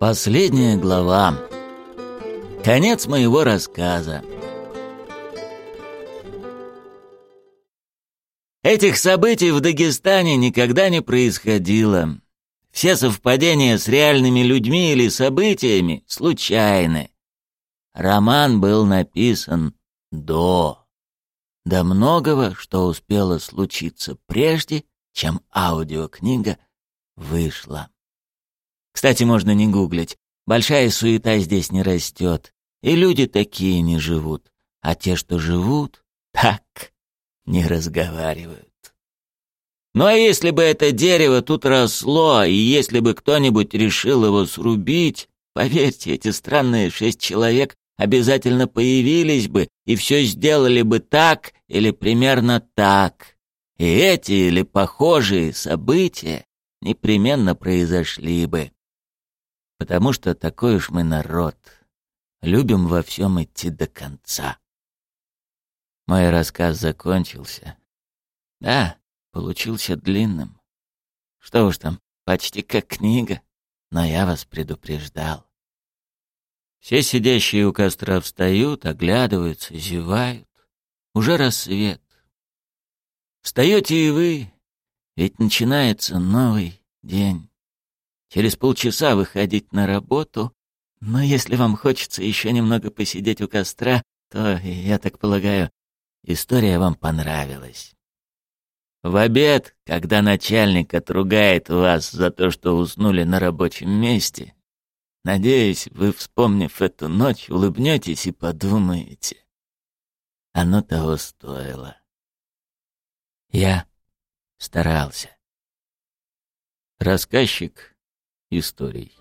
Последняя глава. Конец моего рассказа. Этих событий в Дагестане никогда не происходило. Все совпадения с реальными людьми или событиями случайны. Роман был написан до. До многого, что успело случиться прежде, чем аудиокнига вышла. Кстати, можно не гуглить. Большая суета здесь не растет. И люди такие не живут. А те, что живут, так не разговаривают. Ну а если бы это дерево тут росло, и если бы кто-нибудь решил его срубить, поверьте, эти странные шесть человек обязательно появились бы и все сделали бы так или примерно так. И эти или похожие события непременно произошли бы. Потому что такой уж мы народ. Любим во всем идти до конца. Мой рассказ закончился. Да, получился длинным. Что уж там, почти как книга, но я вас предупреждал. Все сидящие у костра встают, оглядываются, зевают. Уже рассвет. Встаете и вы, ведь начинается новый день. Через полчаса выходить на работу, но если вам хочется еще немного посидеть у костра, то, я так полагаю, история вам понравилась. В обед, когда начальник отругает вас за то, что уснули на рабочем месте, надеюсь, вы, вспомнив эту ночь, улыбнетесь и подумаете. Оно того стоило. Я старался. Рассказчик историй.